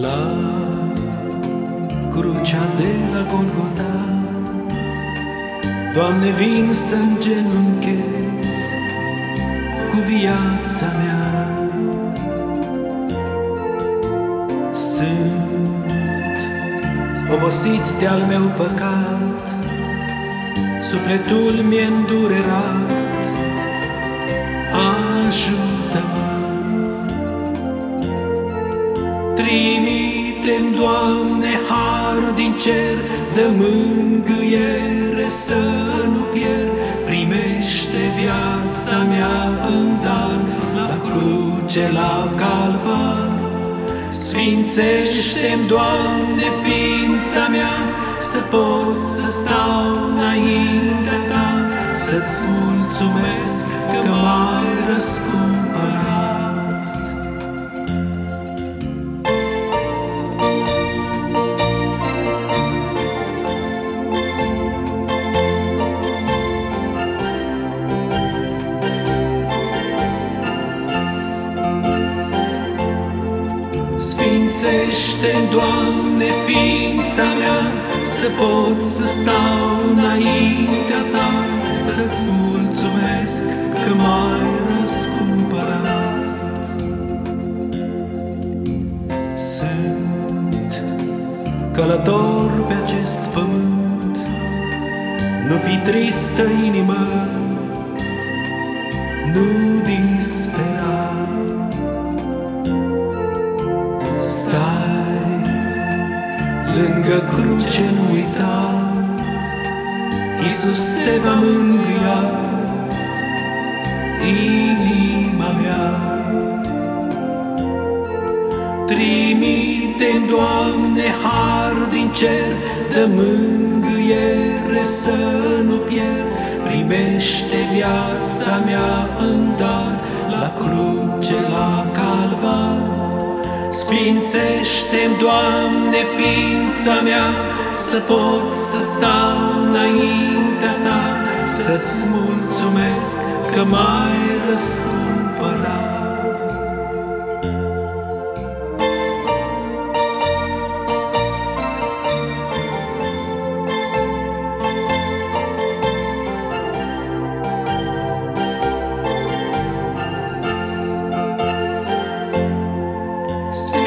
La crucea de la Golgota Doamne, vin să îngenunchez cu viața mea. Sunt obosit de-al meu păcat Sufletul mi-e îndurerat. Ajută-mă Trimite-mi, Doamne, har din cer De mângâiere să nu pierd. Primește viața mea în dar La cruce, la calvar. Sfințește-mi, Doamne, ființa mea Să pot să stau înaintea Ta. Să-ți mulțumesc că m-ai răscumpărat Sfințește, Doamne, ființa mea Să pot să stau înaintea Ta. Să-ți mulțumesc că m-ai răscumpărat. Sunt călător pe acest pământ. Nu fi tristă inimă Nu dispera Stai lângă cruce, nu uita. Iisus te va mângâia Inima mea. Trimite Doamne, har din cer De mângâiere să nu pierd. Primește viața mea în dar La cruce, la calvar Sfințește-mi, Doamne, ființa mea, Să pot să stau înaintea Ta, Să-ți mulțumesc că m-ai răscumpărat.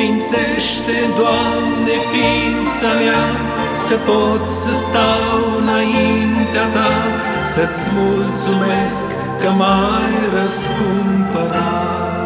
Sfințește, Doamne, ființa mea, Să pot să stau înaintea Ta, Să-ți mulțumesc că m-ai răscumpărat.